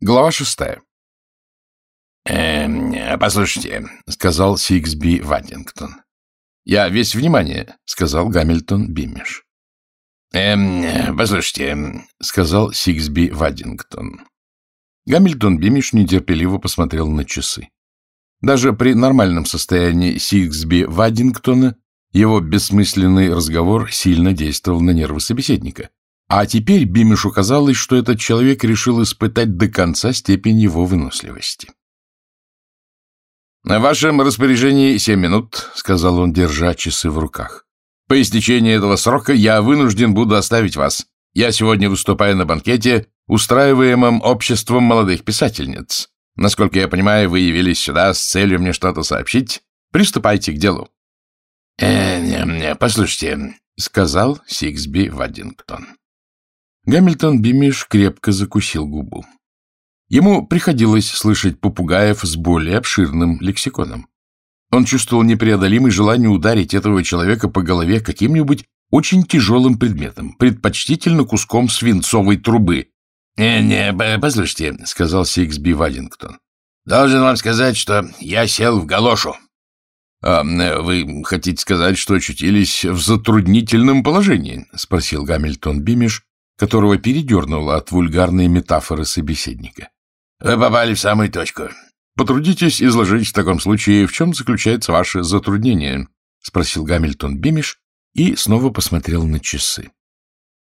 Глава шестая. «Эм, послушайте», — сказал Сиксби Ваддингтон. «Я весь внимание», — сказал Гамильтон Бимиш. «Эм, послушайте», — сказал Сиксби Ваддингтон. Гамильтон Бимиш нетерпеливо посмотрел на часы. Даже при нормальном состоянии Сиксби Ваддингтона его бессмысленный разговор сильно действовал на нервы собеседника. А теперь Бимишу казалось, что этот человек решил испытать до конца степень его выносливости. «На вашем распоряжении семь минут», — сказал он, держа часы в руках. «По истечении этого срока я вынужден буду оставить вас. Я сегодня выступаю на банкете, устраиваемом обществом молодых писательниц. Насколько я понимаю, вы явились сюда с целью мне что-то сообщить. Приступайте к делу». «Э, э, послушайте», — сказал Сиксби Ваддингтон. Гамильтон Бимиш крепко закусил губу. Ему приходилось слышать попугаев с более обширным лексиконом. Он чувствовал непреодолимое желание ударить этого человека по голове каким-нибудь очень тяжелым предметом, предпочтительно куском свинцовой трубы. «Не, не, послушайте», — сказал Сиксби Вадингтон. «Должен вам сказать, что я сел в галошу». «А вы хотите сказать, что очутились в затруднительном положении?» — спросил Гамильтон Бимиш, которого передернуло от вульгарной метафоры собеседника. — Вы попали в самую точку. — Потрудитесь изложить в таком случае, в чем заключается ваше затруднение, — спросил Гамильтон Бимиш и снова посмотрел на часы.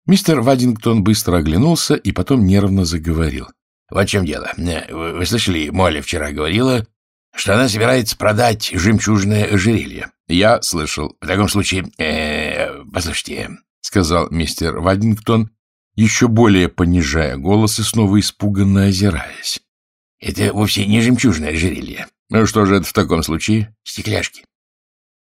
Мистер Вадингтон быстро оглянулся и потом нервно заговорил. — Вот в чем дело. Вы, вы слышали, Молли вчера говорила, что она собирается продать жемчужное ожерелье. — Я слышал. — В таком случае, э, послушайте, — сказал мистер Вадингтон еще более понижая голос и снова испуганно озираясь. — Это вовсе не жемчужное ожерелье. — Ну что же это в таком случае? — Стекляшки.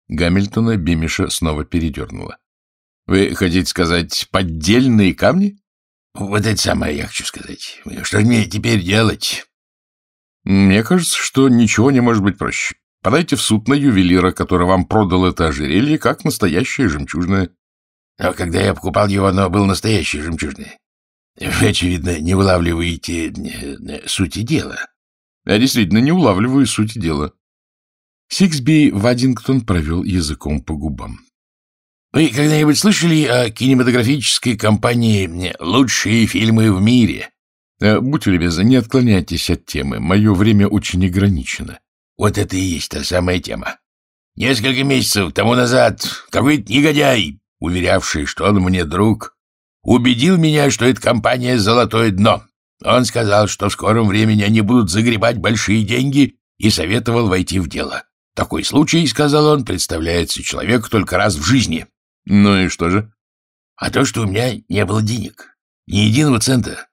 Гамильтона Бимиша снова передернула. — Вы хотите сказать поддельные камни? — Вот это самое я хочу сказать. Что мне теперь делать? — Мне кажется, что ничего не может быть проще. Подайте в суд на ювелира, который вам продал это ожерелье, как настоящее жемчужное. Но когда я покупал его, оно было настоящее жемчужное. Вы, очевидно, не улавливаете э, сути дела. Я действительно не улавливаю сути дела. Сиксби Вадингтон провел языком по губам. Вы когда-нибудь слышали о кинематографической компании «Лучшие фильмы в мире»? Э, будьте любезны, не отклоняйтесь от темы. Мое время очень ограничено. Вот это и есть та самая тема. Несколько месяцев тому назад какой-то негодяй уверявший, что он мне друг, убедил меня, что эта компания «Золотое дно». Он сказал, что в скором времени они будут загребать большие деньги и советовал войти в дело. Такой случай, — сказал он, — представляется человеку только раз в жизни. Ну и что же? А то, что у меня не было денег. Ни единого цента.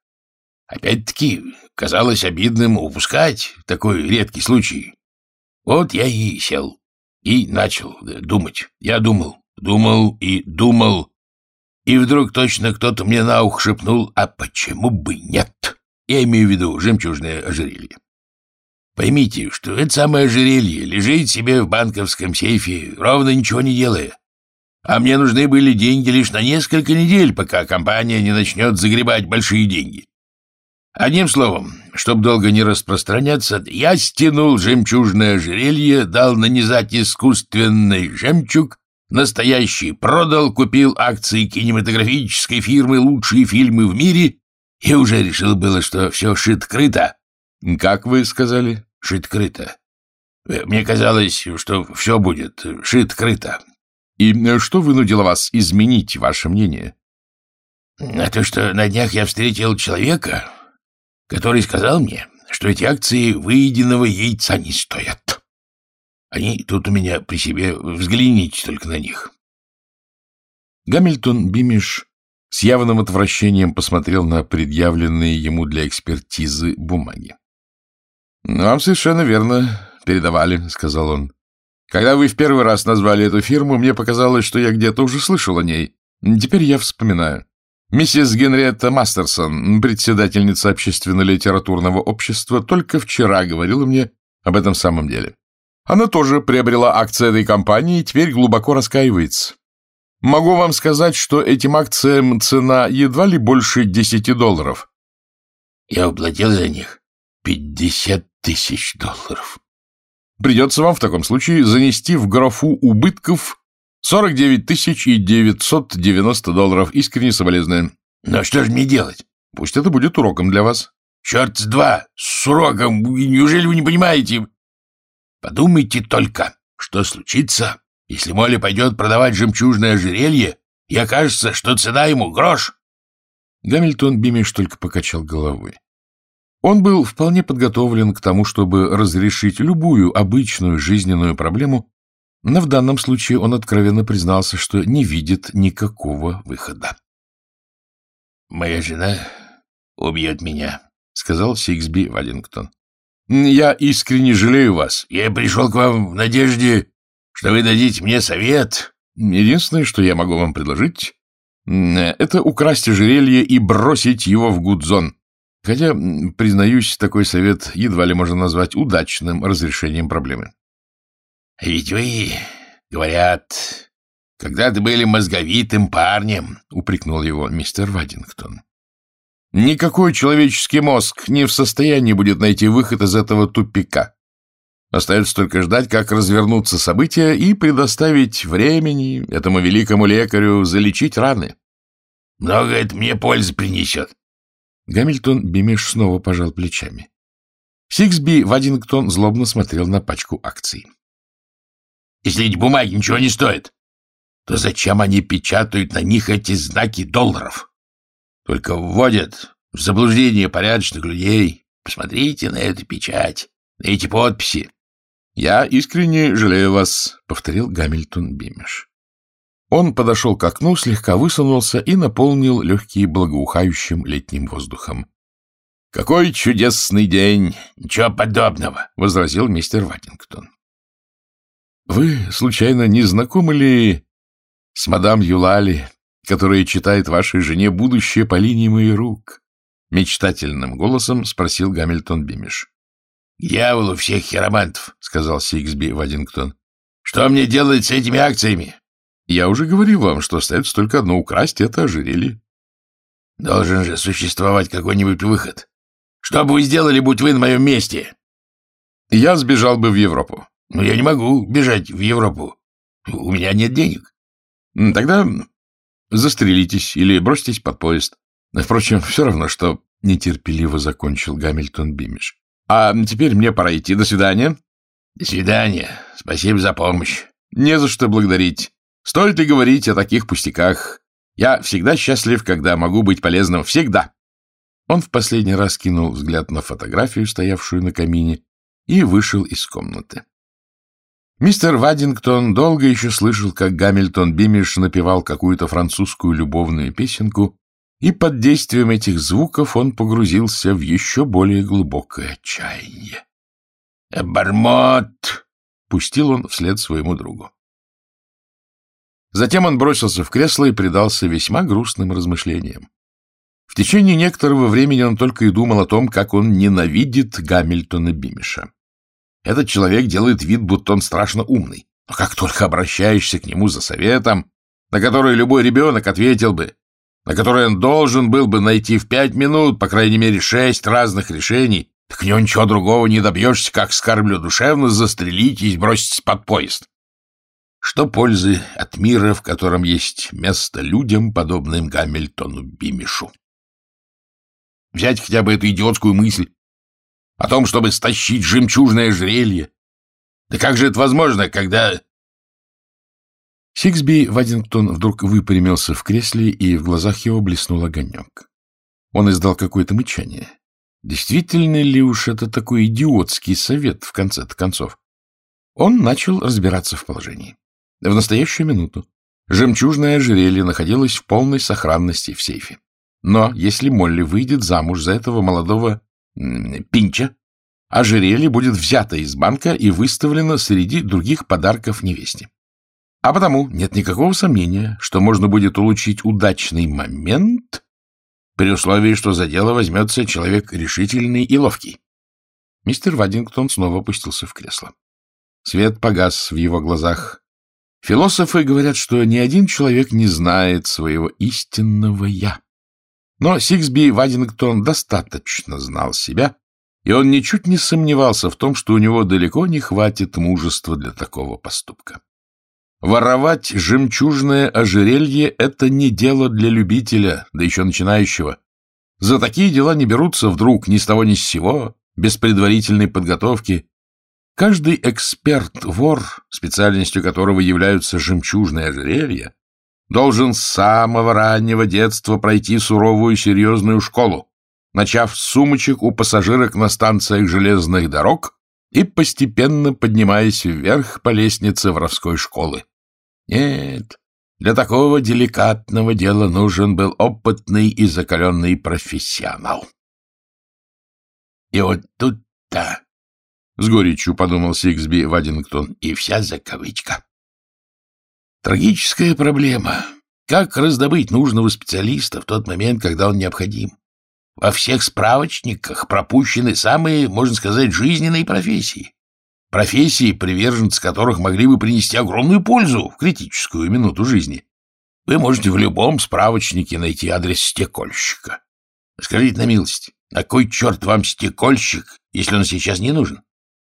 Опять-таки, казалось обидным упускать такой редкий случай. Вот я и сел. И начал думать. Я думал. Думал и думал, и вдруг точно кто-то мне на ухо шепнул, а почему бы нет? Я имею в виду жемчужное ожерелье. Поймите, что это самое ожерелье лежит себе в банковском сейфе, ровно ничего не делая. А мне нужны были деньги лишь на несколько недель, пока компания не начнет загребать большие деньги. Одним словом, чтобы долго не распространяться, я стянул жемчужное ожерелье, дал нанизать искусственный жемчуг Настоящий продал, купил акции кинематографической фирмы «Лучшие фильмы в мире» и уже решил было, что все шит-крыто. Как вы сказали? Шит-крыто. Мне казалось, что все будет шит-крыто. И что вынудило вас изменить ваше мнение? А то, что на днях я встретил человека, который сказал мне, что эти акции выеденного яйца не стоят. Они тут у меня при себе. Взгляните только на них. Гамильтон Бимиш с явным отвращением посмотрел на предъявленные ему для экспертизы бумаги. — Вам совершенно верно передавали, — сказал он. — Когда вы в первый раз назвали эту фирму, мне показалось, что я где-то уже слышал о ней. Теперь я вспоминаю. Миссис Генриетта Мастерсон, председательница общественно-литературного общества, только вчера говорила мне об этом самом деле. Она тоже приобрела акции этой компании и теперь глубоко раскаивается. Могу вам сказать, что этим акциям цена едва ли больше десяти долларов. — Я уплатил за них? пятьдесят тысяч долларов. Придется вам в таком случае занести в графу убытков 49 тысяч и 990 долларов. Искренне соболезную. Но что же мне делать? Пусть это будет уроком для вас. Черт с два, с уроком. Неужели вы не понимаете? Подумайте только, что случится, если Молли пойдет продавать жемчужное ожерелье, и окажется, что цена ему грош. Гамильтон Бимиш только покачал головой. Он был вполне подготовлен к тому, чтобы разрешить любую обычную жизненную проблему, но в данном случае он откровенно признался, что не видит никакого выхода. «Моя жена убьет меня», — сказал Сиксби Валлингтон. «Я искренне жалею вас. Я пришел к вам в надежде, что вы дадите мне совет». «Единственное, что я могу вам предложить, это украсть ожерелье и бросить его в Гудзон. Хотя, признаюсь, такой совет едва ли можно назвать удачным разрешением проблемы. — Ведь вы, говорят, когда-то были мозговитым парнем, — упрекнул его мистер Вадингтон. — Никакой человеческий мозг не в состоянии будет найти выход из этого тупика. Остается только ждать, как развернутся события, и предоставить времени этому великому лекарю залечить раны. — Много это мне пользы принесет. Гамильтон Бимеш снова пожал плечами. Сиксби Вадингтон злобно смотрел на пачку акций. «Если эти бумаги ничего не стоят, то зачем они печатают на них эти знаки долларов? Только вводят в заблуждение порядочных людей. Посмотрите на эту печать, на эти подписи». «Я искренне жалею вас», — повторил Гамильтон Бимеш. Он подошел к окну, слегка высунулся и наполнил легкие благоухающим летним воздухом. — Какой чудесный день! — Ничего подобного, — возразил мистер Ваттингтон. — Вы, случайно, не знакомы ли с мадам Юлали, которая читает вашей жене будущее по линии моих рук? — мечтательным голосом спросил Гамильтон Бимиш. — Дьяволу всех хиромантов, — сказал Сиксби Вадингтон. — Что мне делать с этими акциями? Я уже говорил вам, что остается только одно — украсть это ожерелье. Должен же существовать какой-нибудь выход. Что бы вы сделали, будь вы на моем месте? Я сбежал бы в Европу. Но я не могу бежать в Европу. У меня нет денег. Тогда застрелитесь или бросьтесь под поезд. Впрочем, все равно, что нетерпеливо закончил Гамильтон Бимиш. А теперь мне пора идти. До свидания. До свидания. Спасибо за помощь. Не за что благодарить. Стоит ли говорить о таких пустяках? Я всегда счастлив, когда могу быть полезным. Всегда!» Он в последний раз кинул взгляд на фотографию, стоявшую на камине, и вышел из комнаты. Мистер Вадингтон долго еще слышал, как Гамильтон Бимиш напевал какую-то французскую любовную песенку, и под действием этих звуков он погрузился в еще более глубокое отчаяние. «Бормот!» — пустил он вслед своему другу. Затем он бросился в кресло и предался весьма грустным размышлениям. В течение некоторого времени он только и думал о том, как он ненавидит Гамильтона Бимиша. Этот человек делает вид, будто он страшно умный. Но как только обращаешься к нему за советом, на который любой ребенок ответил бы, на который он должен был бы найти в пять минут, по крайней мере, шесть разных решений, так него ничего другого не добьешься, как скарблю душевно застрелить и сбросить под поезд. Что пользы от мира, в котором есть место людям, подобным Гамильтону Бимишу? Взять хотя бы эту идиотскую мысль о том, чтобы стащить жемчужное ожерелье. Да как же это возможно, когда... Сиксби Вадингтон вдруг выпрямился в кресле, и в глазах его блеснул огонек. Он издал какое-то мычание. Действительно ли уж это такой идиотский совет, в конце-то концов? Он начал разбираться в положении. В настоящую минуту жемчужное ожерелье находилось в полной сохранности в сейфе. Но если Молли выйдет замуж за этого молодого пинча, ожерелье будет взято из банка и выставлено среди других подарков невесте. А потому нет никакого сомнения, что можно будет улучшить удачный момент при условии, что за дело возьмется человек решительный и ловкий. Мистер Вадингтон снова опустился в кресло. Свет погас в его глазах, Философы говорят, что ни один человек не знает своего истинного «я». Но Сиксби Вадингтон достаточно знал себя, и он ничуть не сомневался в том, что у него далеко не хватит мужества для такого поступка. Воровать жемчужное ожерелье — это не дело для любителя, да еще начинающего. За такие дела не берутся вдруг ни с того ни с сего, без предварительной подготовки. Каждый эксперт-вор, специальностью которого являются жемчужные ожерелья, должен с самого раннего детства пройти суровую серьезную школу, начав с сумочек у пассажирок на станциях железных дорог и постепенно поднимаясь вверх по лестнице воровской школы. Нет, для такого деликатного дела нужен был опытный и закаленный профессионал. И вот тут-то, — с горечью подумал Сиксби Вадингтон, — и вся закавычка. Трагическая проблема. Как раздобыть нужного специалиста в тот момент, когда он необходим? Во всех справочниках пропущены самые, можно сказать, жизненные профессии. Профессии, приверженцы которых могли бы принести огромную пользу в критическую минуту жизни. Вы можете в любом справочнике найти адрес стекольщика. Скажите на милость, на кой черт вам стекольщик, если он сейчас не нужен?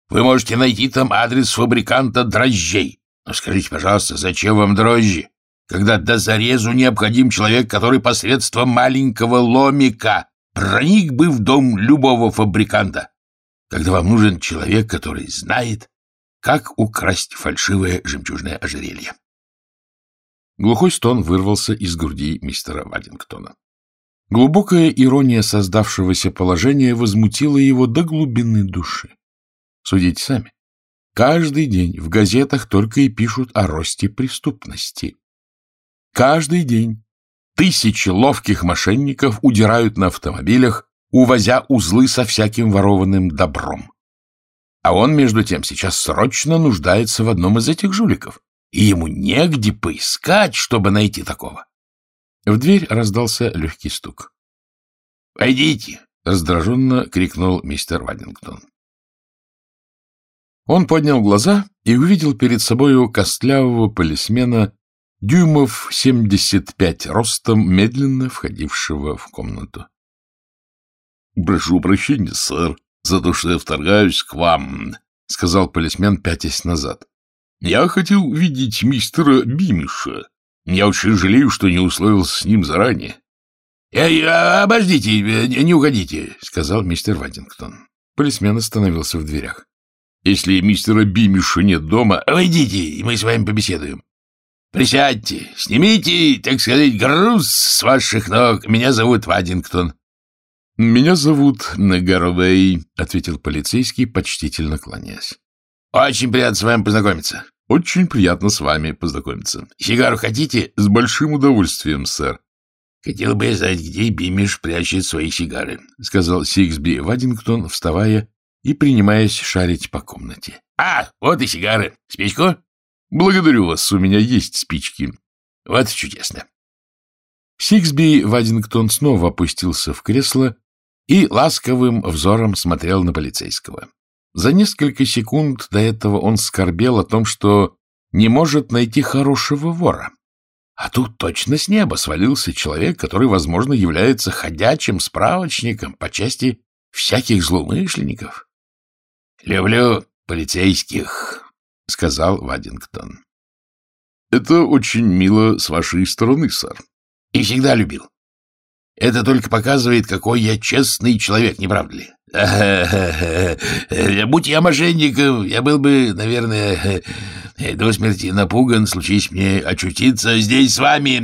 Вы можете найти там адрес фабриканта дрожжей. Но скажите, пожалуйста, зачем вам дрожжи, когда до зарезу необходим человек, который посредством маленького ломика проник бы в дом любого фабриканта, когда вам нужен человек, который знает, как украсть фальшивое жемчужное ожерелье. Глухой стон вырвался из груди мистера Вадингтона. Глубокая ирония создавшегося положения возмутила его до глубины души. Судите сами. Каждый день в газетах только и пишут о росте преступности. Каждый день Тысячи ловких мошенников удирают на автомобилях, увозя узлы со всяким ворованным добром. А он, между тем, сейчас срочно нуждается в одном из этих жуликов, и ему негде поискать, чтобы найти такого. В дверь раздался легкий стук. «Войдите!» — раздраженно крикнул мистер Вадингтон. Он поднял глаза и увидел перед собою костлявого полисмена дюймов семьдесят пять ростом, медленно входившего в комнату. — Прошу прощения, сэр, за то, что я вторгаюсь к вам, — сказал полисмен, пятясь назад. — Я хотел видеть мистера Бимиша. Я очень жалею, что не условился с ним заранее. — Эй, а, обождите, не уходите, — сказал мистер Вадингтон. Полисмен остановился в дверях. — Если мистера Бимиша нет дома, войдите, и мы с вами побеседуем. Присядьте, снимите, так сказать, груз с ваших ног. Меня зовут Вадингтон. — Меня зовут Гарвей, — ответил полицейский, почтительно кланяясь. — Очень приятно с вами познакомиться. — Очень приятно с вами познакомиться. — Сигару хотите? — С большим удовольствием, сэр. — Хотел бы я знать, где Бимиш прячет свои сигары, — сказал Сиксби Вадингтон, вставая и принимаясь шарить по комнате. — А, вот и сигары. Спичку? — Благодарю вас, у меня есть спички. — Вот чудесно. Сиксби Вадингтон снова опустился в кресло и ласковым взором смотрел на полицейского. За несколько секунд до этого он скорбел о том, что не может найти хорошего вора. А тут точно с неба свалился человек, который, возможно, является ходячим справочником по части всяких злоумышленников. — Люблю полицейских, — сказал Вадингтон. — Это очень мило с вашей стороны, сэр. — И всегда любил. Это только показывает, какой я честный человек, не правда ли? Будь я мошенником, я был бы, наверное, до смерти напуган, случись мне очутиться здесь с вами.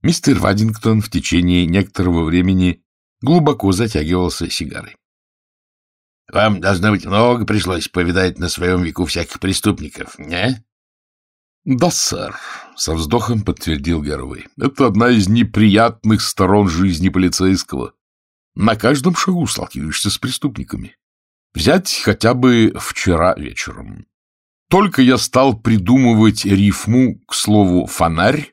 Мистер Вадингтон в течение некоторого времени глубоко затягивался сигарой. Вам, должно быть, много пришлось повидать на своем веку всяких преступников, не? — Да, сэр, — со вздохом подтвердил Гарвей. — Это одна из неприятных сторон жизни полицейского. На каждом шагу сталкиваешься с преступниками. Взять хотя бы вчера вечером. Только я стал придумывать рифму к слову «фонарь»,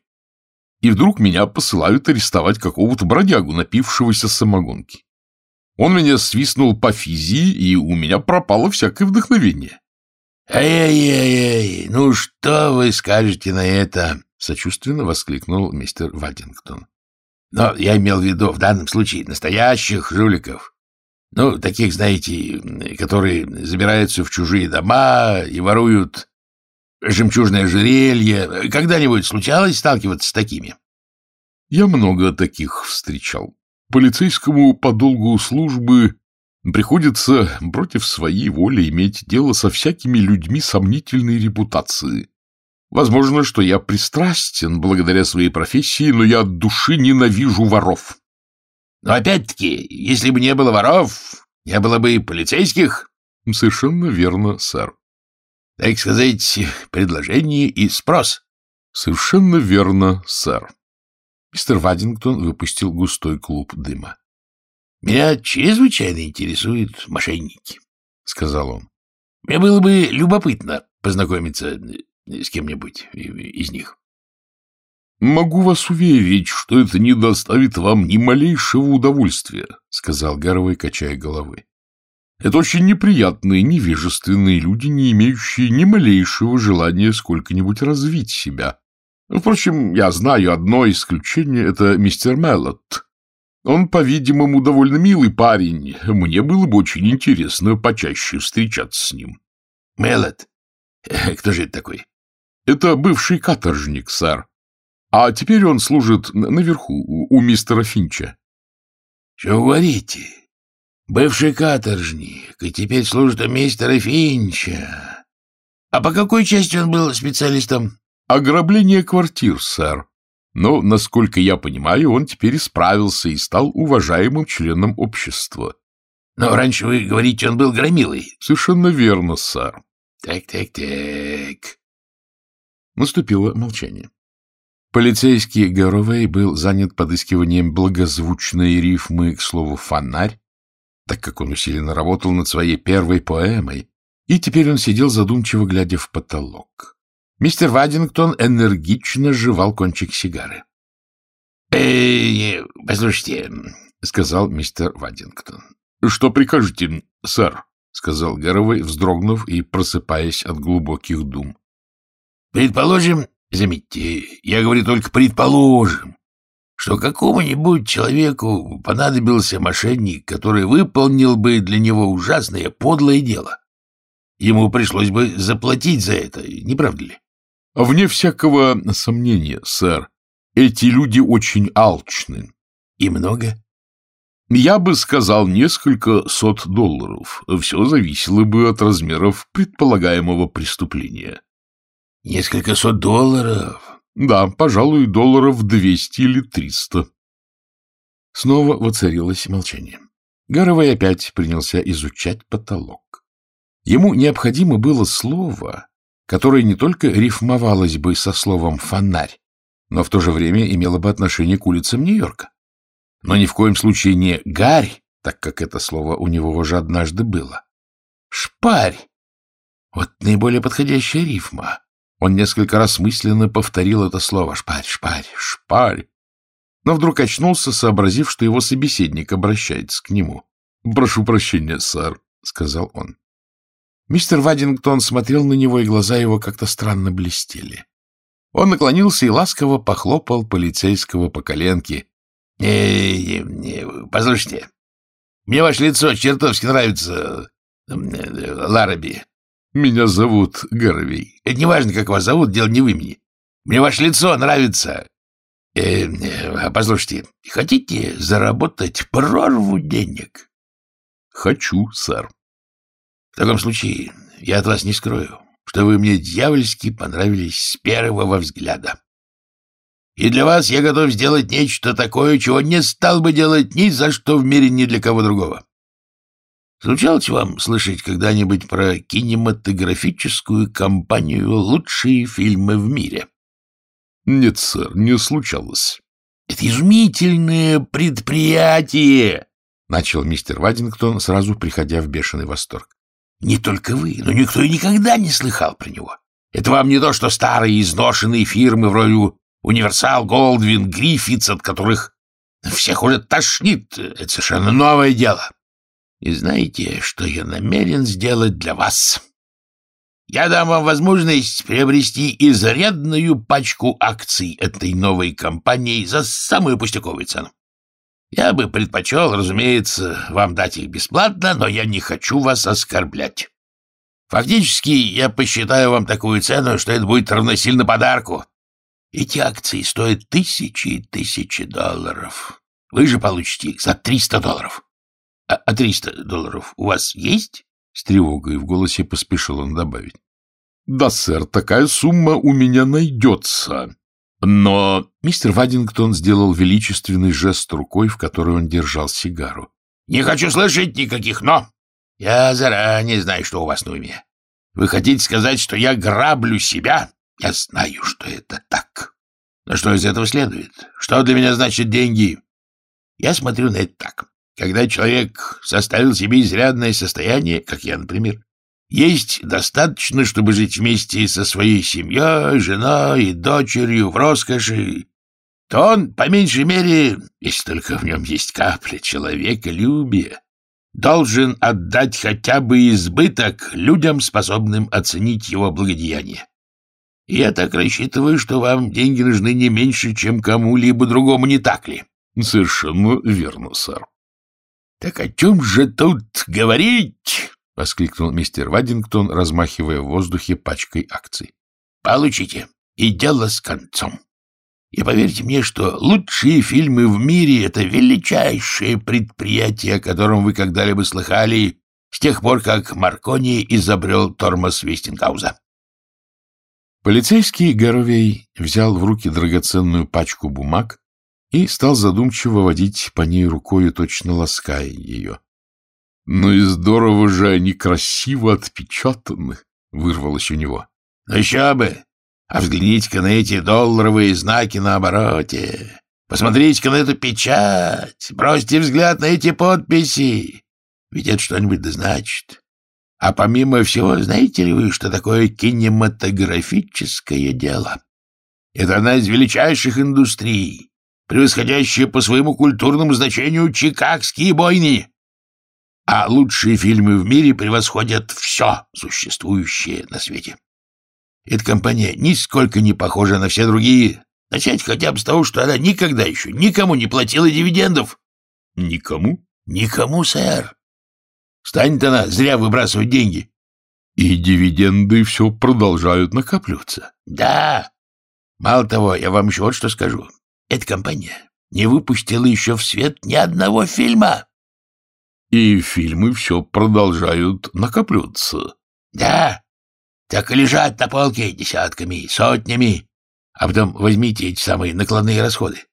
и вдруг меня посылают арестовать какого-то бродягу, напившегося самогонки. Он меня свистнул по физии, и у меня пропало всякое вдохновение. «Эй-эй-эй, ну что вы скажете на это?» — сочувственно воскликнул мистер Вадингтон. Но я имел в виду в данном случае настоящих жуликов. Ну, таких, знаете, которые забираются в чужие дома и воруют жемчужное ожерелье. Когда-нибудь случалось сталкиваться с такими? Я много таких встречал. Полицейскому по долгу службы приходится против своей воли иметь дело со всякими людьми сомнительной репутации. Возможно, что я пристрастен благодаря своей профессии, но я от души ненавижу воров. Но опять-таки, если бы не было воров, не было бы и полицейских. Совершенно верно, сэр. Так сказать, предложение и спрос. Совершенно верно, сэр. Мистер Вадингтон выпустил густой клуб дыма. — Меня чрезвычайно интересуют мошенники, — сказал он. — Мне было бы любопытно познакомиться с кем-нибудь из них. — Могу вас уверить, что это не доставит вам ни малейшего удовольствия, — сказал Гарвей, качая головой. — Это очень неприятные, невежественные люди, не имеющие ни малейшего желания сколько-нибудь развить себя. Впрочем, я знаю одно исключение — это мистер Меллот. Он, по-видимому, довольно милый парень. Мне было бы очень интересно почаще встречаться с ним. — Меллот? Кто же это такой? — Это бывший каторжник, сэр. А теперь он служит наверху, у мистера Финча. — Что говорите? Бывший каторжник, и теперь служит у мистера Финча. А по какой части он был специалистом? — Ограбление квартир, сэр. Но, насколько я понимаю, он теперь исправился и стал уважаемым членом общества. — Но раньше вы говорите, он был громилой. — Совершенно верно, сэр. Так, так, так. Наступило молчание. Полицейский Гаровей был занят подыскиванием благозвучной рифмы к слову «фонарь», так как он усиленно работал над своей первой поэмой, и теперь он сидел задумчиво, глядя в потолок. Мистер Вадингтон энергично жевал кончик сигары. «Э, — Послушайте, — сказал мистер Вадингтон. — Что прикажете, сэр? — сказал Гаровой, вздрогнув и просыпаясь от глубоких дум. Предположим, заметьте, я говорю только предположим, что какому-нибудь человеку понадобился мошенник, который выполнил бы для него ужасное подлое дело. Ему пришлось бы заплатить за это, не правда ли? — Вне всякого сомнения, сэр. Эти люди очень алчны. — И много? — Я бы сказал несколько сот долларов. Все зависело бы от размеров предполагаемого преступления. Несколько сот долларов? Да, пожалуй, долларов двести или триста. Снова воцарилось молчание. Гаровой опять принялся изучать потолок. Ему необходимо было слово, которое не только рифмовалось бы со словом «фонарь», но в то же время имело бы отношение к улицам Нью-Йорка. Но ни в коем случае не «гарь», так как это слово у него уже однажды было. «Шпарь» — вот наиболее подходящая рифма. Он несколько раз мысленно повторил это слово «шпарь, шпарь, шпарь», но вдруг очнулся, сообразив, что его собеседник обращается к нему. «Прошу прощения, сэр», — сказал он. Мистер Вадингтон смотрел на него, и глаза его как-то странно блестели. Он наклонился и ласково похлопал полицейского по коленке. «Не, не, послушайте, мне ваше лицо чертовски нравится, э, Лараби. Меня зовут Гарвей. Это не важно, как вас зовут, дело не в имени. Мне ваше лицо нравится. Э, э, послушайте, хотите заработать прорву денег? Хочу, сэр. В таком случае я от вас не скрою, что вы мне дьявольски понравились с первого взгляда. И для вас я готов сделать нечто такое, чего не стал бы делать ни за что в мире ни для кого другого. Случалось вам слышать когда-нибудь про кинематографическую компанию «Лучшие фильмы в мире»? — Нет, сэр, не случалось. — Это изумительное предприятие! — начал мистер Вадингтон, сразу приходя в бешеный восторг. — Не только вы, но никто и никогда не слыхал про него. Это вам не то, что старые изношенные фирмы вроде Универсал, Голдвин, Гриффитс, от которых всех уже тошнит. Это совершенно новое дело. И знаете, что я намерен сделать для вас? я дам вам возможность приобрести изрядную пачку акций этой новой компании за самую пустяковую цену. Я бы предпочел, разумеется, вам дать их бесплатно, но я не хочу вас оскорблять. Фактически, я посчитаю вам такую цену, что это будет равносильно подарку. Эти акции стоят тысячи и тысячи долларов. Вы же получите их за триста долларов. А, а триста долларов у вас есть? С тревогой в голосе поспешил он добавить. Да, сэр, такая сумма у меня найдется. Но мистер Вадингтон сделал величественный жест рукой, в которой он держал сигару. — Не хочу слышать никаких «но». Я заранее знаю, что у вас на уме. Вы хотите сказать, что я граблю себя? Я знаю, что это так. Но что из этого следует? Что для меня значит деньги? Я смотрю на это так. Когда человек составил себе изрядное состояние, как я, например, есть достаточно, чтобы жить вместе со своей семьей, женой и дочерью в роскоши, то он, по меньшей мере, если только в нем есть капля человеколюбия, должен отдать хотя бы избыток людям, способным оценить его благодеяние. Я так рассчитываю, что вам деньги нужны не меньше, чем кому-либо другому, не так ли? — Совершенно верно, сэр. — Так о чем же тут говорить? — воскликнул мистер Вадингтон, размахивая в воздухе пачкой акций. — Получите, и дело с концом. И поверьте мне, что лучшие фильмы в мире — это величайшее предприятие, о котором вы когда-либо слыхали с тех пор, как Маркони изобрел тормоз Вестингауза. Полицейский Горовей взял в руки драгоценную пачку бумаг и стал задумчиво водить по ней рукою, точно лаская ее. — Ну и здорово же они красиво отпечатаны, — вырвалось у него. — Ну еще бы! А взгляните-ка на эти долларовые знаки на обороте. Посмотрите-ка на эту печать. Бросьте взгляд на эти подписи. Ведь это что-нибудь да значит. А помимо всего, знаете ли вы, что такое кинематографическое дело? Это одна из величайших индустрий, превосходящая по своему культурному значению чикагские бойни. А лучшие фильмы в мире превосходят все существующее на свете. Эта компания нисколько не похожа на все другие. Начать хотя бы с того, что она никогда еще никому не платила дивидендов. Никому? Никому, сэр. Станет она зря выбрасывать деньги. И дивиденды все продолжают накапливаться. Да. Мало того, я вам еще вот что скажу. Эта компания не выпустила еще в свет ни одного фильма. И фильмы все продолжают накапливаться. Да. Так и лежат на полке десятками, сотнями. А потом возьмите эти самые накладные расходы.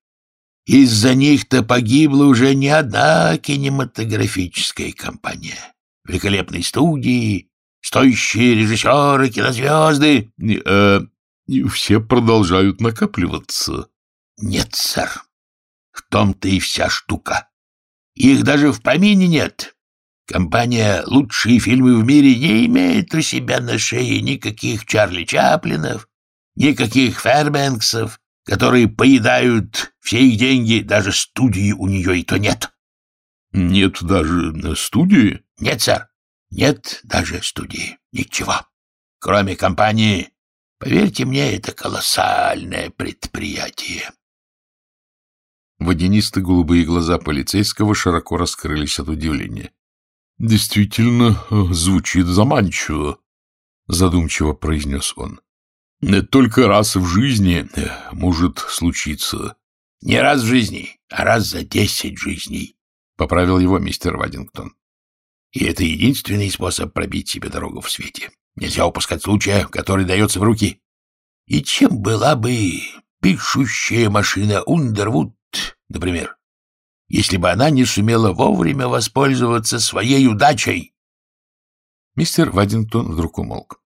Из-за них-то погибла уже не одна кинематографическая компания. Великолепные студии, стоящие режиссеры, кинозвезды. Э, все продолжают накапливаться. Нет, сэр. В том-то и вся штука. Их даже в помине нет. Компания «Лучшие фильмы в мире» не имеет у себя на шее никаких Чарли Чаплинов, никаких Фербенксов, которые поедают все их деньги, даже студии у нее и то нет. — Нет даже студии? — Нет, сэр, нет даже студии, ничего. Кроме компании, поверьте мне, это колоссальное предприятие. Водянисто-голубые глаза полицейского широко раскрылись от удивления. — Действительно, звучит заманчиво, — задумчиво произнес он. Только раз в жизни э, может случиться. — Не раз в жизни, а раз за десять жизней, — поправил его мистер Вадингтон. — И это единственный способ пробить себе дорогу в свете. Нельзя упускать случая, который дается в руки. И чем была бы пишущая машина Ундервуд, например, если бы она не сумела вовремя воспользоваться своей удачей? Мистер Вадингтон вдруг умолк.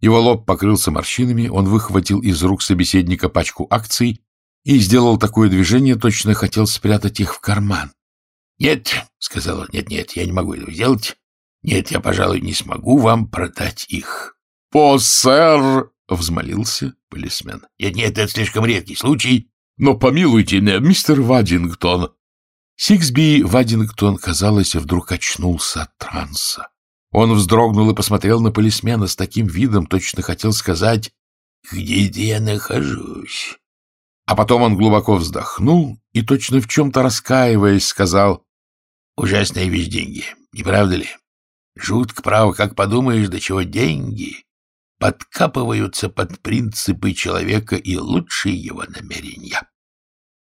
Его лоб покрылся морщинами, он выхватил из рук собеседника пачку акций и сделал такое движение, точно хотел спрятать их в карман. — Нет, — сказал он, — нет-нет, я не могу этого сделать. Нет, я, пожалуй, не смогу вам продать их. — О, сэр! — взмолился полисмен. Нет, — Нет-нет, это слишком редкий случай. — Но помилуйте, мистер Вадингтон. Сиксби Вадингтон, казалось, вдруг очнулся от транса. Он вздрогнул и посмотрел на полисмена с таким видом, точно хотел сказать «Где я нахожусь?». А потом он глубоко вздохнул и, точно в чем-то раскаиваясь, сказал «Ужасные вещь деньги, не правда ли? Жутко, право, как подумаешь, до чего деньги подкапываются под принципы человека и лучшие его намерения.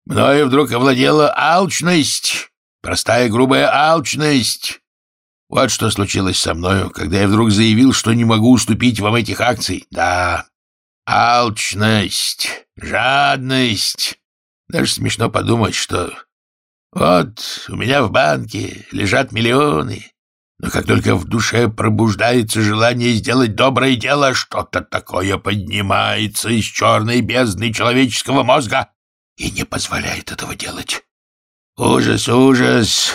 Мною вдруг овладела алчность, простая грубая алчность. Вот что случилось со мною, когда я вдруг заявил, что не могу уступить вам этих акций. Да, алчность, жадность. Даже смешно подумать, что вот у меня в банке лежат миллионы, но как только в душе пробуждается желание сделать доброе дело, что-то такое поднимается из черной бездны человеческого мозга, и не позволяет этого делать. Ужас, ужас!»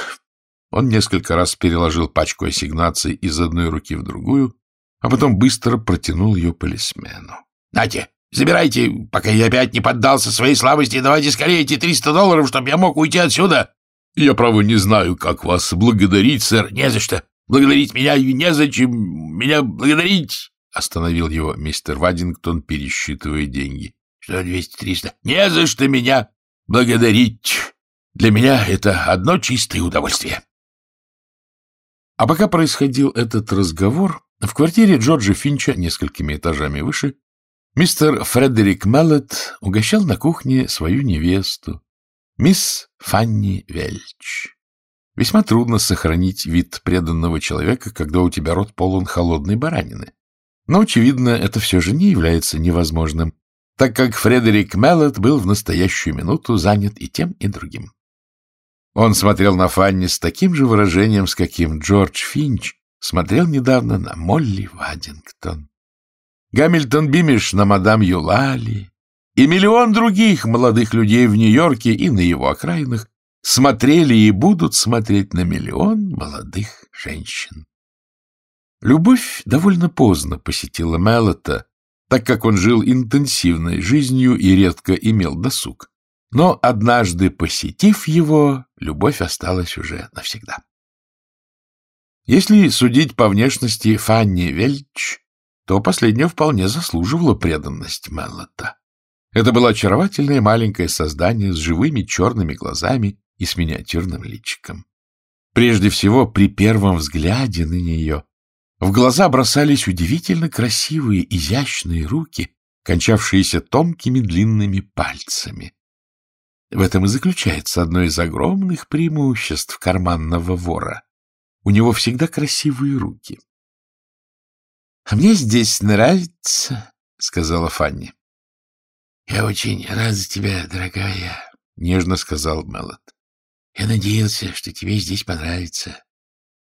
Он несколько раз переложил пачку ассигнаций из одной руки в другую, а потом быстро протянул ее полисмену. «Нате, забирайте, пока я опять не поддался своей слабости, давайте скорее эти триста долларов, чтобы я мог уйти отсюда!» «Я, право, не знаю, как вас благодарить, сэр. Не за что. Благодарить меня незачем меня благодарить!» Остановил его мистер Вадингтон, пересчитывая деньги. Что двести триста? Не за что меня благодарить. Для меня это одно чистое удовольствие. А пока происходил этот разговор, в квартире Джорджа Финча, несколькими этажами выше, мистер Фредерик Меллет угощал на кухне свою невесту, мисс Фанни Вельч. Весьма трудно сохранить вид преданного человека, когда у тебя рот полон холодной баранины. Но, очевидно, это все же не является невозможным так как Фредерик Меллет был в настоящую минуту занят и тем, и другим. Он смотрел на Фанни с таким же выражением, с каким Джордж Финч смотрел недавно на Молли Вадингтон. Гамильтон Бимиш на мадам Юлали и миллион других молодых людей в Нью-Йорке и на его окраинах смотрели и будут смотреть на миллион молодых женщин. Любовь довольно поздно посетила Меллета, так как он жил интенсивной жизнью и редко имел досуг. Но однажды посетив его, любовь осталась уже навсегда. Если судить по внешности Фанни Вельч, то последняя вполне заслуживала преданность Меллота. Это было очаровательное маленькое создание с живыми черными глазами и с миниатюрным личиком. Прежде всего, при первом взгляде на нее в глаза бросались удивительно красивые, изящные руки, кончавшиеся тонкими длинными пальцами. В этом и заключается одно из огромных преимуществ карманного вора. У него всегда красивые руки. — А мне здесь нравится, — сказала Фанни. — Я очень рад за тебя, дорогая, — нежно сказал Мелот. — Я надеялся, что тебе здесь понравится.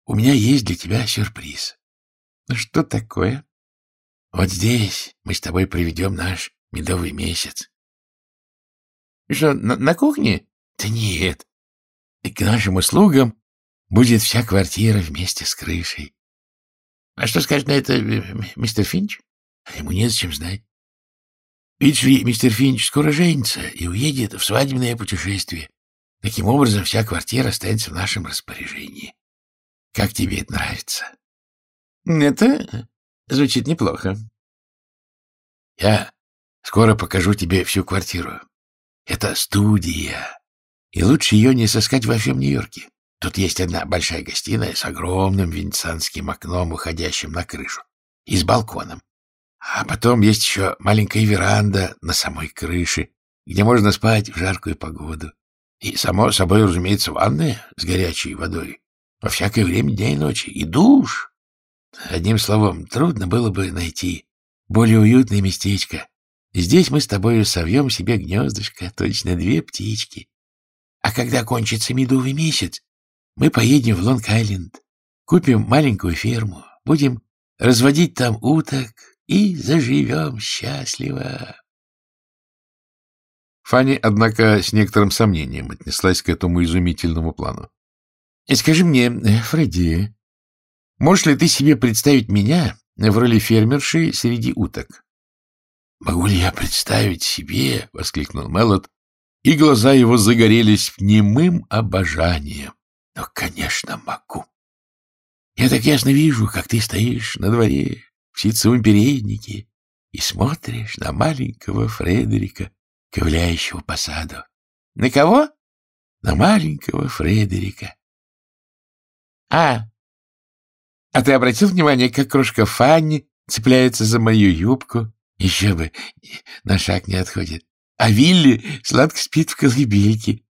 У меня есть для тебя сюрприз. — Что такое? — Вот здесь мы с тобой проведем наш медовый месяц. — Что, на, на кухне? — Да нет. И к нашим услугам будет вся квартира вместе с крышей. — А что скажет на это э, мистер Финч? А ему незачем знать. Видишь ли, мистер Финч скоро женится и уедет в свадебное путешествие. Таким образом, вся квартира останется в нашем распоряжении. Как тебе это нравится? Это звучит неплохо. Я скоро покажу тебе всю квартиру. Это студия, и лучше ее не сыскать во всем Нью-Йорке. Тут есть одна большая гостиная с огромным венецианским окном, уходящим на крышу, и с балконом. А потом есть еще маленькая веранда на самой крыше, где можно спать в жаркую погоду. И, само собой, разумеется, ванная с горячей водой во всякое время дня и ночи, и душ Одним словом, трудно было бы найти более уютное местечко. Здесь мы с тобой совьем себе гнездышко, точно две птички. А когда кончится медовый месяц, мы поедем в Лонг-Айленд, купим маленькую ферму, будем разводить там уток и заживем счастливо. Фанни, однако, с некоторым сомнением отнеслась к этому изумительному плану. — Скажи мне, Фредди, Можешь ли ты себе представить меня в роли фермерши среди уток? — Могу ли я представить себе? — воскликнул Меллот, и глаза его загорелись немым обожанием. — Но, конечно, могу. Я так ясно вижу, как ты стоишь на дворе в ситцевом переднике и смотришь на маленького Фредерика, ковыляющего по саду. — На кого? — На маленького Фредерика. — А, а ты обратил внимание, как крошка Фанни цепляется за мою юбку? Еще бы, на шаг не отходит. А Вилли сладко спит в колыбельке.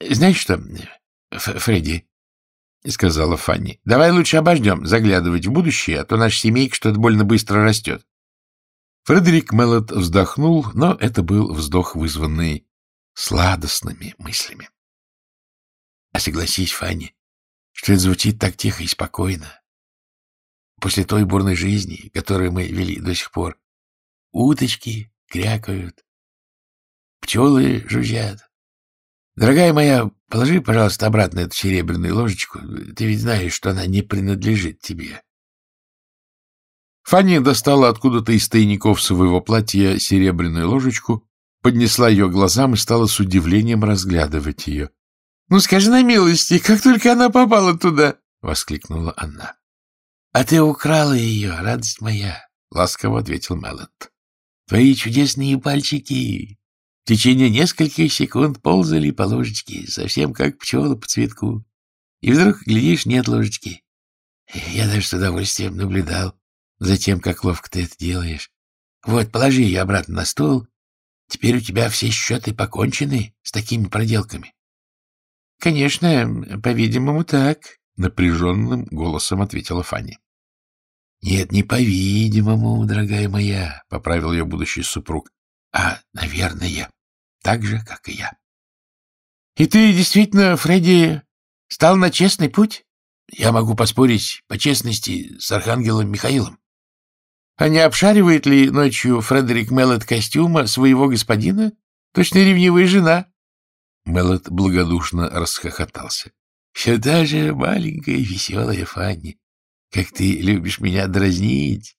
Знаешь что, Фредди, — сказала Фанни, — давай лучше обождем заглядывать в будущее, а то наша семейка что-то больно быстро растет. Фредерик Меллот вздохнул, но это был вздох, вызванный сладостными мыслями. А согласись, Фанни, что это звучит так тихо и спокойно. После той бурной жизни, которую мы вели до сих пор, уточки крякают, пчелы жужжат. Дорогая моя, положи, пожалуйста, обратно эту серебряную ложечку. Ты ведь знаешь, что она не принадлежит тебе. Фанни достала откуда-то из тайников своего платья серебряную ложечку, поднесла ее глазам и стала с удивлением разглядывать ее. — Ну, скажи на милости, как только она попала туда! — воскликнула она. — А ты украла ее, радость моя! — ласково ответил Меллот. — Твои чудесные пальчики в течение нескольких секунд ползали по ложечке, совсем как пчела по цветку. И вдруг, глядишь, нет ложечки. Я даже с удовольствием наблюдал за тем, как ловко ты это делаешь. Вот, положи ее обратно на стол. Теперь у тебя все счеты покончены с такими проделками. — Конечно, по-видимому, так, — напряженным голосом ответила Фанни. — Нет, не по-видимому, дорогая моя, — поправил ее будущий супруг, — а, наверное, так же, как и я. — И ты действительно, Фредди, стал на честный путь? Я могу поспорить по честности с архангелом Михаилом. А не обшаривает ли ночью Фредерик Меллет костюма своего господина? Точно ревнивая жена. Меллет благодушно расхохотался. — Все та же маленькая веселая Фанни, как ты любишь меня дразнить.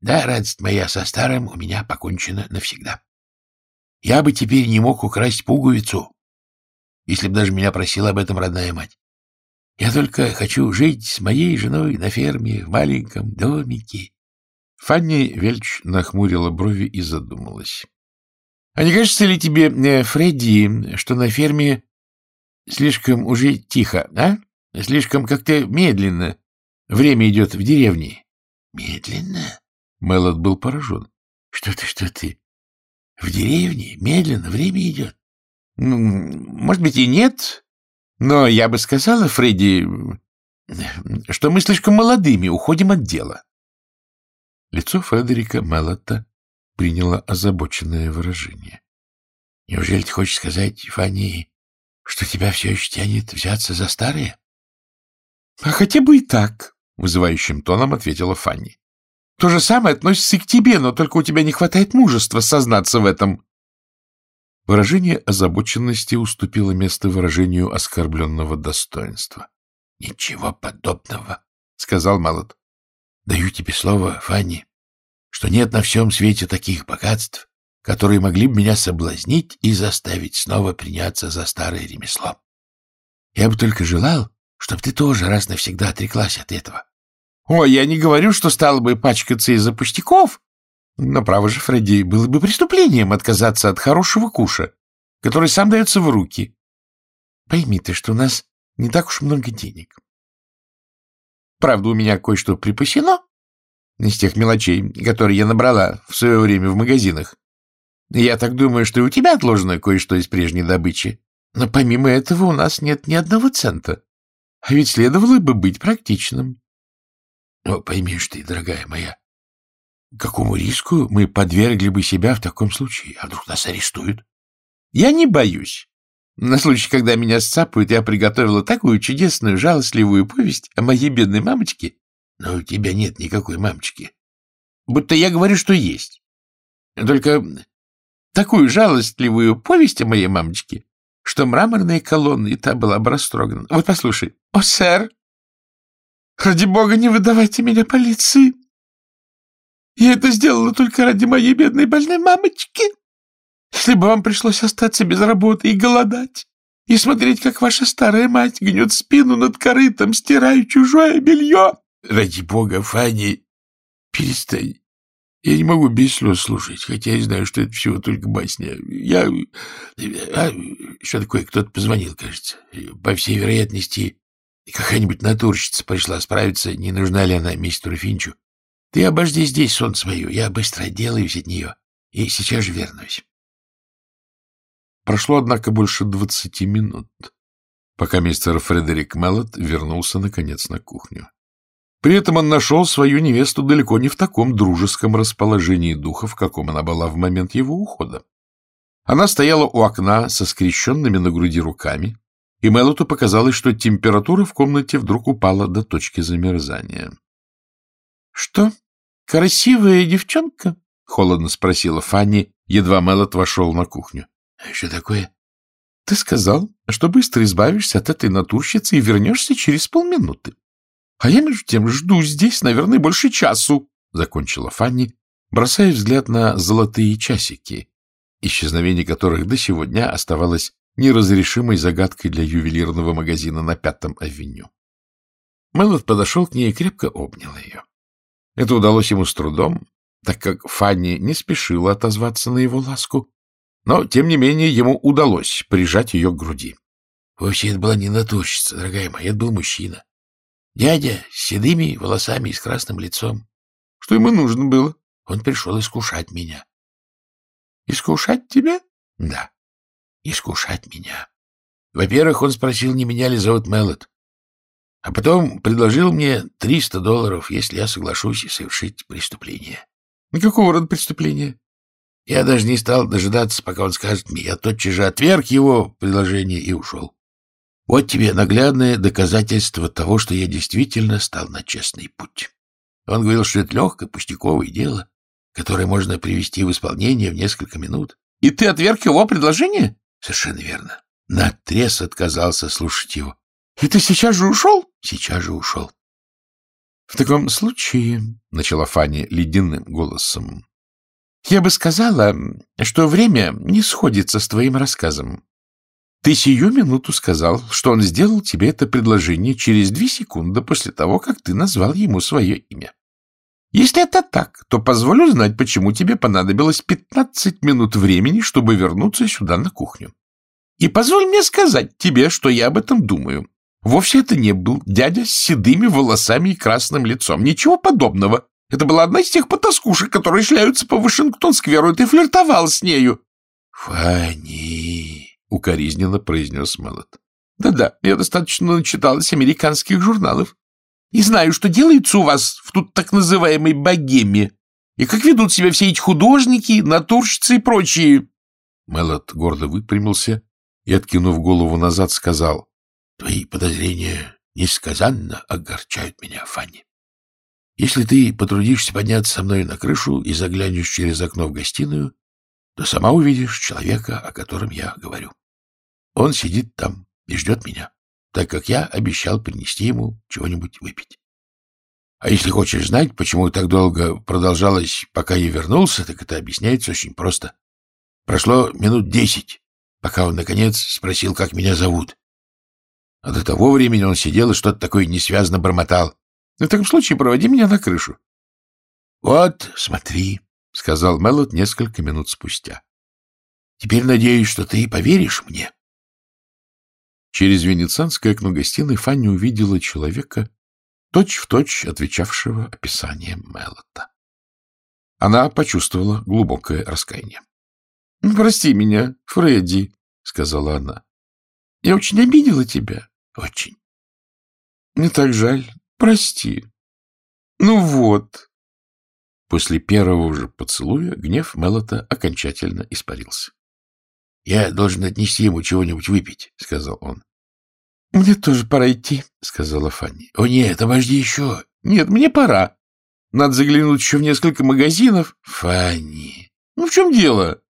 Да, радость моя, со старым у меня покончена навсегда. Я бы теперь не мог украсть пуговицу, если бы даже меня просила об этом родная мать. Я только хочу жить с моей женой на ферме в маленьком домике, Фанни Вельч нахмурила брови и задумалась. — А не кажется ли тебе, э, Фредди, что на ферме слишком уже тихо, а? Слишком как-то медленно время идет в деревне? — Медленно? Мелот был поражен. — Что ты, что ты? В деревне медленно время идет? — Ну, может быть, и нет, но я бы сказала, Фредди, что мы слишком молодыми уходим от дела. Лицо Фредерика Меллота приняло озабоченное выражение. — Неужели ты хочешь сказать, Фанни, что тебя все еще тянет взяться за старое? — А хотя бы и так, — вызывающим тоном ответила Фанни. — То же самое относится и к тебе, но только у тебя не хватает мужества сознаться в этом. Выражение озабоченности уступило место выражению оскорбленного достоинства. — Ничего подобного, — сказал Малот. Даю тебе слово, Фанни, что нет на всем свете таких богатств, которые могли бы меня соблазнить и заставить снова приняться за старое ремесло. Я бы только желал, чтобы ты тоже раз навсегда отреклась от этого. Ой, я не говорю, что стала бы пачкаться из-за пустяков. Но, право же, Фредди, было бы преступлением отказаться от хорошего куша, который сам дается в руки. Пойми ты, что у нас не так уж много денег. Правда, у меня кое-что припасено из тех мелочей, которые я набрала в свое время в магазинах. Я так думаю, что и у тебя отложено кое-что из прежней добычи. Но помимо этого у нас нет ни одного цента. А ведь следовало бы быть практичным. Но поймешь ты, дорогая моя, какому риску мы подвергли бы себя в таком случае? А вдруг нас арестуют? Я не боюсь. На случай, когда меня сцапают, я приготовила такую чудесную, жалостливую повесть о моей бедной мамочке. Но у тебя нет никакой мамочки. Будто я говорю, что есть. Только такую жалостливую повесть о моей мамочке, что мраморные колонны и та была бы растрогана. Вот послушай. О, сэр! Ради бога, не выдавайте меня полиции. Я это сделала только ради моей бедной больной мамочки если бы вам пришлось остаться без работы и голодать. и смотреть, как ваша старая мать гнет спину над корытом, стирая чужое белье. Ради бога, Фанни, перестань. Я не могу без слез слушать, хотя я знаю, что это всего только басня. Я... А, что такое? Кто-то позвонил, кажется. По всей вероятности, какая-нибудь натурщица пришла справиться, не нужна ли она мистеру Финчу. Ты обожди здесь, сон свою, я быстро отделаюсь от нее и сейчас же вернусь. Прошло, однако, больше двадцати минут, пока мистер Фредерик Меллот вернулся, наконец, на кухню. При этом он нашел свою невесту далеко не в таком дружеском расположении духа, в каком она была в момент его ухода. Она стояла у окна со скрещенными на груди руками, и Меллоту показалось, что температура в комнате вдруг упала до точки замерзания. — Что, красивая девчонка? — холодно спросила Фанни, едва Меллот вошел на кухню. — Что такое? — Ты сказал, что быстро избавишься от этой натурщицы и вернешься через полминуты. А я, между тем, жду здесь, наверное, больше часу, — закончила Фанни, бросая взгляд на золотые часики, исчезновение которых до сегодня оставалось неразрешимой загадкой для ювелирного магазина на Пятом авеню. Мэллот подошел к ней и крепко обнял ее. Это удалось ему с трудом, так как Фанни не спешила отозваться на его ласку, но, тем не менее, ему удалось прижать ее к груди. — Вовсе это была не натурщица, дорогая моя, это был мужчина. Дядя с седыми волосами и с красным лицом. Что ему нужно было? Он пришел искушать меня. — Искушать тебя? — Да, искушать меня. Во-первых, он спросил, не меня ли зовут Меллот. А потом предложил мне 300 долларов, если я соглашусь совершить преступление. — Какого рода преступление? Я даже не стал дожидаться, пока он скажет мне. Я тотчас же отверг его предложение и ушел. Вот тебе наглядное доказательство того, что я действительно стал на честный путь. Он говорил, что это легкое, пустяковое дело, которое можно привести в исполнение в несколько минут. И ты отверг его предложение? Совершенно верно. Наотрез отказался слушать его. И ты сейчас же ушел? Сейчас же ушел. В таком случае, — начала Фанни ледяным голосом, — я бы сказала, что время не сходится с твоим рассказом. Ты сию минуту сказал, что он сделал тебе это предложение через две секунды после того, как ты назвал ему свое имя. Если это так, то позволю знать, почему тебе понадобилось пятнадцать минут времени, чтобы вернуться сюда на кухню. И позволь мне сказать тебе, что я об этом думаю. Вовсе это не был дядя с седыми волосами и красным лицом. Ничего подобного. Это была одна из тех потаскушек, которые шляются по Вашингтон-скверу, и ты флиртовал с нею. — Фанни, укоризненно произнес Мэллот. Да-да, я достаточно начиталась американских журналов. И знаю, что делается у вас в тут так называемой богеме. И как ведут себя все эти художники, натурщицы и прочие. Мэллот гордо выпрямился и, откинув голову назад, сказал, — Твои подозрения несказанно огорчают меня, Фанни. Если ты потрудишься подняться со мной на крышу и заглянешь через окно в гостиную, то сама увидишь человека, о котором я говорю. Он сидит там и ждет меня, так как я обещал принести ему чего-нибудь выпить. А если хочешь знать, почему так долго продолжалось, пока я вернулся, так это объясняется очень просто. Прошло минут десять, пока он, наконец, спросил, как меня зовут. А до того времени он сидел и что-то такое несвязно бормотал. В таком случае проводи меня на крышу. — Вот, смотри, — сказал Меллот несколько минут спустя. — Теперь надеюсь, что ты поверишь мне. Через венецианское окно гостиной Фанни увидела человека, точь-в-точь точь отвечавшего описанием Мелота. Она почувствовала глубокое раскаяние. — Прости меня, Фредди, — сказала она. — Я очень обидела тебя. Очень. Мне так жаль. Прости. Ну вот. После первого же поцелуя гнев Мелота окончательно испарился. — Я должен отнести ему чего-нибудь выпить, — сказал он. — Мне тоже пора идти, — сказала Фанни. — О, нет, обожди еще. — Нет, мне пора. Надо заглянуть еще в несколько магазинов. — Фанни. — Ну, в чем дело?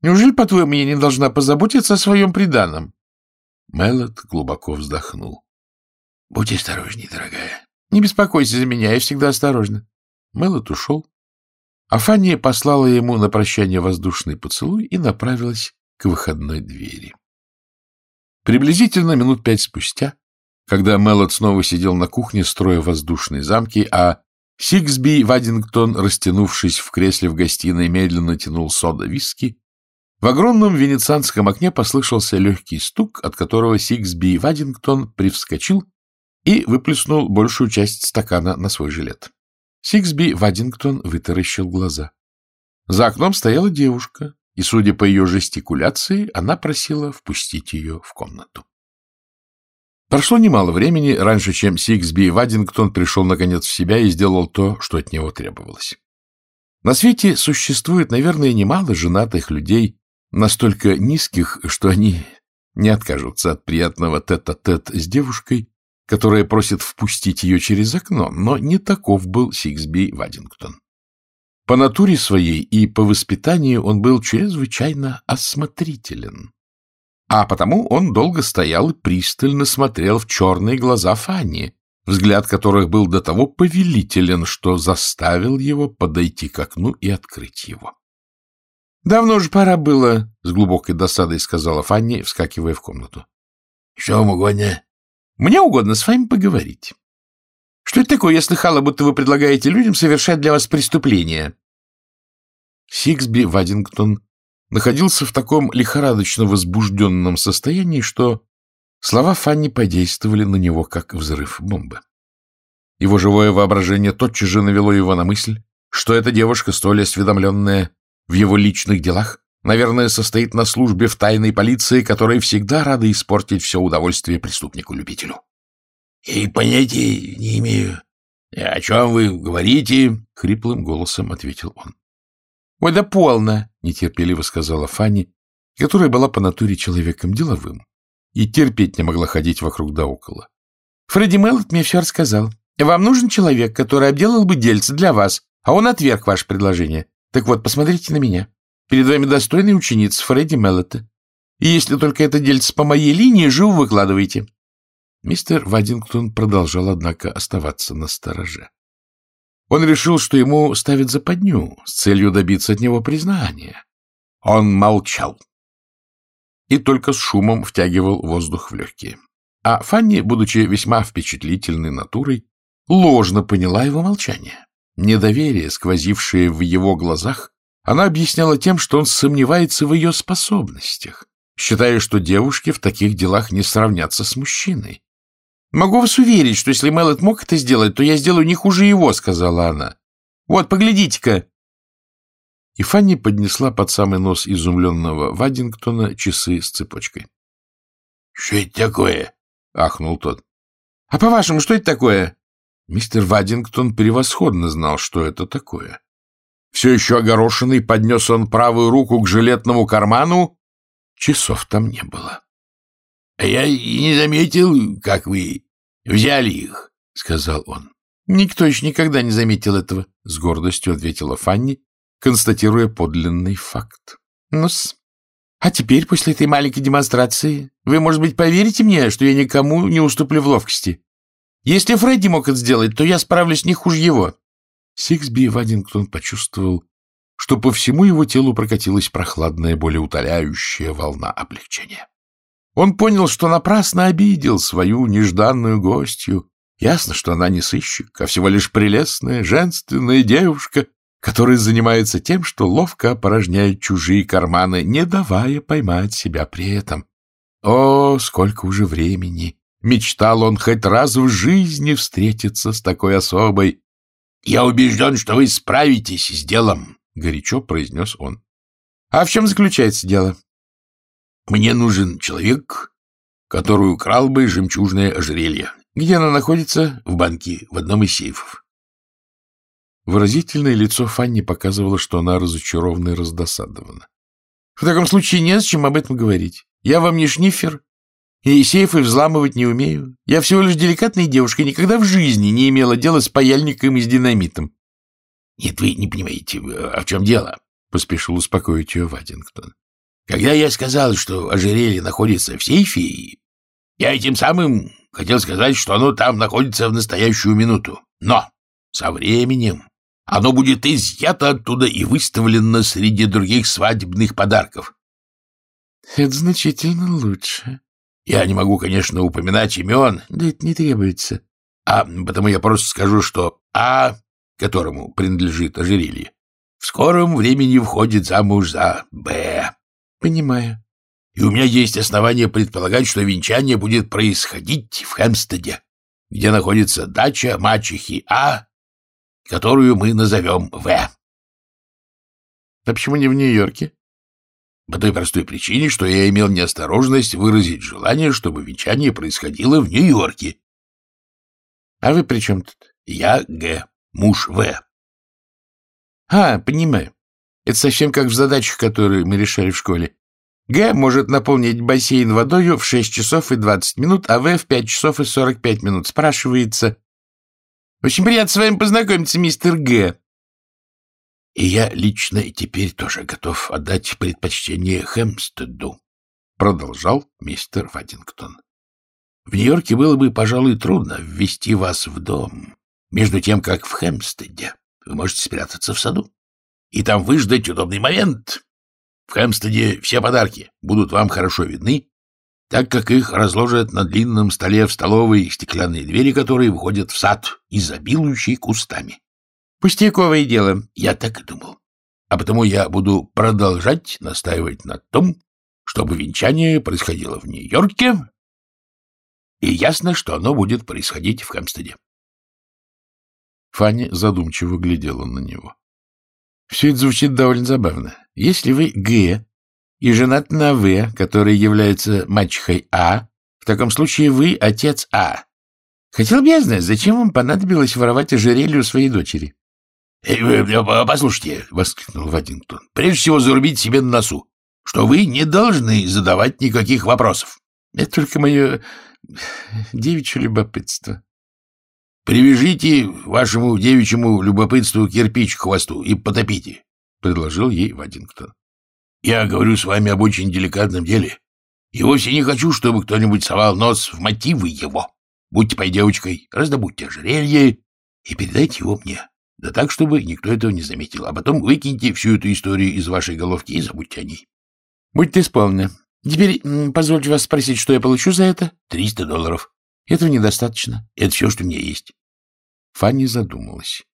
Неужели, по-твоему, я не должна позаботиться о своем приданом? Мелот глубоко вздохнул. — Будь осторожней, дорогая. — Не беспокойся за меня, я всегда осторожна. Мелот ушел, а Фанни послала ему на прощание воздушный поцелуй и направилась к выходной двери. Приблизительно минут пять спустя, когда Меллот снова сидел на кухне, строя воздушные замки, а Сиксби Вадингтон, растянувшись в кресле в гостиной, медленно тянул сода-виски, в огромном венецианском окне послышался легкий стук, от которого Сиксби Вадингтон привскочил и выплеснул большую часть стакана на свой жилет. Сиксби Вадингтон вытаращил глаза. За окном стояла девушка, и, судя по ее жестикуляции, она просила впустить ее в комнату. Прошло немало времени, раньше, чем Сиксби Вадингтон пришел наконец в себя и сделал то, что от него требовалось. На свете существует, наверное, немало женатых людей, настолько низких, что они не откажутся от приятного тет-а-тет -тет с девушкой, которая просит впустить ее через окно, но не таков был Сиксби Вадингтон. По натуре своей и по воспитанию он был чрезвычайно осмотрителен. А потому он долго стоял и пристально смотрел в черные глаза Фанни, взгляд которых был до того повелителен, что заставил его подойти к окну и открыть его. — Давно же пора было, — с глубокой досадой сказала Фанни, вскакивая в комнату. — Что угодно? — Мне угодно с вами поговорить. Что это такое, я слыхала, будто вы предлагаете людям совершать для вас преступления? Сиксби Вадингтон находился в таком лихорадочно возбужденном состоянии, что слова Фанни подействовали на него, как взрыв бомбы. Его живое воображение тотчас же навело его на мысль, что эта девушка, столь осведомленная в его личных делах, наверное, состоит на службе в тайной полиции, которая всегда рада испортить все удовольствие преступнику-любителю. — И понятия не имею. — О чем вы говорите? — хриплым голосом ответил он. — Ой, да полно! — нетерпеливо сказала Фанни, которая была по натуре человеком деловым и терпеть не могла ходить вокруг да около. — Фредди Меллот мне все рассказал. Вам нужен человек, который обделал бы дельце для вас, а он отверг ваше предложение. Так вот, посмотрите на меня. Перед вами достойный ученица Фредди Меллота. И если только это дельце по моей линии, живо выкладывайте. Мистер Вадингтон продолжал, однако, оставаться на стороже. Он решил, что ему ставят западню с целью добиться от него признания. Он молчал и только с шумом втягивал воздух в легкие. А Фанни, будучи весьма впечатлительной натурой, ложно поняла его молчание. Недоверие, сквозившее в его глазах, она объясняла тем, что он сомневается в ее способностях, считая, что девушки в таких делах не сравнятся с мужчиной. «Могу вас уверить, что если Мэллет мог это сделать, то я сделаю не хуже его», — сказала она. «Вот, поглядите-ка». И Фанни поднесла под самый нос изумленного Вадингтона часы с цепочкой. — Что это такое? — ахнул тот. — А по-вашему, что это такое? Мистер Вадингтон превосходно знал, что это такое. Все еще огорошенный поднес он правую руку к жилетному карману. Часов там не было. — Я и не заметил, как вы взяли их, — сказал он. — Никто еще никогда не заметил этого, — с гордостью ответила Фанни, констатируя подлинный факт. Ну-с. А теперь, после этой маленькой демонстрации, вы, может быть, поверите мне, что я никому не уступлю в ловкости? Если Фредди мог это сделать, то я справлюсь не хуже его. Сиксби Вадингтон почувствовал, что по всему его телу прокатилась прохладная, более утоляющая волна облегчения. Он понял, что напрасно обидел свою нежданную гостью. Ясно, что она не сыщик, а всего лишь прелестная, женственная девушка, которая занимается тем, что ловко опорожняет чужие карманы, не давая поймать себя при этом. О, сколько уже времени! Мечтал он хоть раз в жизни встретиться с такой особой. — Я убежден, что вы справитесь с делом, — горячо произнес он. — А в чем заключается дело? Мне нужен человек, который украл бы жемчужное ожерелье. Где оно находится? В банке, в одном из сейфов. Выразительное лицо Фанни показывало, что она разочарована и раздосадована. — В таком случае незачем об этом говорить. Я вам не шнифер, и сейфы взламывать не умею. Я всего лишь деликатная девушка, никогда в жизни не имела дела с паяльником и с динамитом. — Нет, вы не понимаете, а в чем дело? — поспешил успокоить ее Вадингтон. Когда я сказал, что ожерелье находится в сейфе, я этим самым хотел сказать, что оно там находится в настоящую минуту. Но со временем оно будет изъято оттуда и выставлено среди других свадебных подарков. — Это значительно лучше. Я не могу, конечно, упоминать имен. Да это не требуется. А потому я просто скажу, что А, которому принадлежит ожерелье, в скором времени входит замуж за Б. Понимаю. И у меня есть основания предполагать, что венчание будет происходить в Хэмстеде, где находится дача мачехи А, которую мы назовем В. А почему не в Нью-Йорке? По той простой причине, что я имел неосторожность выразить желание, чтобы венчание происходило в Нью-Йорке. А вы при чем тут? Я Г, муж В. А, понимаю. Это совсем как в задачах, которые мы решали в школе. Г может наполнить бассейн водою в 6 часов и 20 минут, а В в 5 часов и 45 минут. Спрашивается... Очень приятно с вами познакомиться, мистер Г. И я лично теперь тоже готов отдать предпочтение Хэмстеду, продолжал мистер Вадингтон. В Нью-Йорке было бы, пожалуй, трудно ввести вас в дом, между тем, как в Хэмстеде вы можете спрятаться в саду и там выждать удобный момент. В Хэмстеде все подарки будут вам хорошо видны, так как их разложат на длинном столе в столовой стеклянные двери, которые выходят в сад, изобилующий кустами. Пустяковое дело. Я так и думал. А потому я буду продолжать настаивать на том, чтобы венчание происходило в Нью-Йорке, и ясно, что оно будет происходить в Хэмстеде. Фанни задумчиво глядела на него. — Все это звучит довольно забавно. Если вы Г и женат на В, который является мачехой А, в таком случае вы отец А. Хотел бы я знать, зачем вам понадобилось воровать ожерелье у своей дочери? — Послушайте, — воскликнул Вадингтон, — прежде всего зарубить себе на носу, что вы не должны задавать никаких вопросов. — Это только мое девичье любопытство. — Привяжите вашему девичьему любопытству кирпич к хвосту и потопите, — предложил ей Вадингтон. — Я говорю с вами об очень деликатном деле, и вовсе не хочу, чтобы кто-нибудь совал нос в мотивы его. Будьте пой девочкой, раздобудьте ожерелье и передайте его мне. Да так, чтобы никто этого не заметил. А потом выкиньте всю эту историю из вашей головки и забудьте о ней. — Будьте исполнены. Теперь позвольте вас спросить, что я получу за это? — Триста долларов. — Этого недостаточно. Это все, что у меня есть. Фанни задумалась.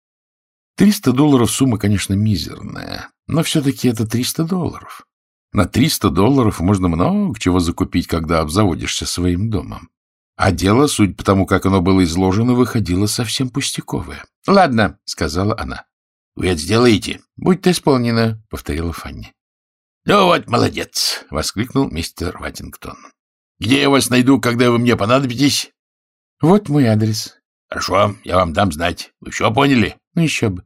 Триста долларов сумма, конечно, мизерная, но все-таки это триста долларов. На триста долларов можно много чего закупить, когда обзаводишься своим домом. А дело, суть по тому, как оно было изложено, выходило совсем пустяковое. — Ладно, — сказала она. — Вы это сделаете? — Будь-то исполнено, — повторила Фанни. — Ну вот, молодец, — воскликнул мистер Ваттингтон. — Где я вас найду, когда вы мне понадобитесь? — Вот мой адрес. — Хорошо, я вам дам знать. Вы все поняли? — Ну еще бы.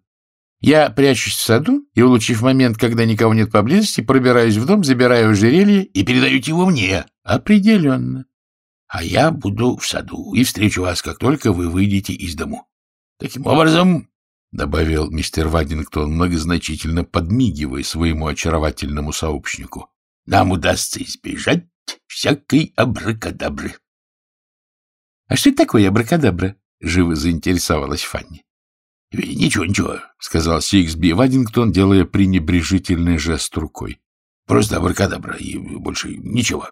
Я прячусь в саду и, улучив момент, когда никого нет поблизости, пробираюсь в дом, забираю ожерелье и передаете его мне. — Определенно. А я буду в саду и встречу вас, как только вы выйдете из дому. Таким образом, — добавил мистер Вадингтон, многозначительно подмигивая своему очаровательному сообщнику, — нам удастся избежать всякой абракадабры. — А что такое абракадабра? — живо заинтересовалась Фанни. — Ничего, ничего, — сказал Сиксби Вадингтон, делая пренебрежительный жест рукой. — Просто абракадабра и больше ничего.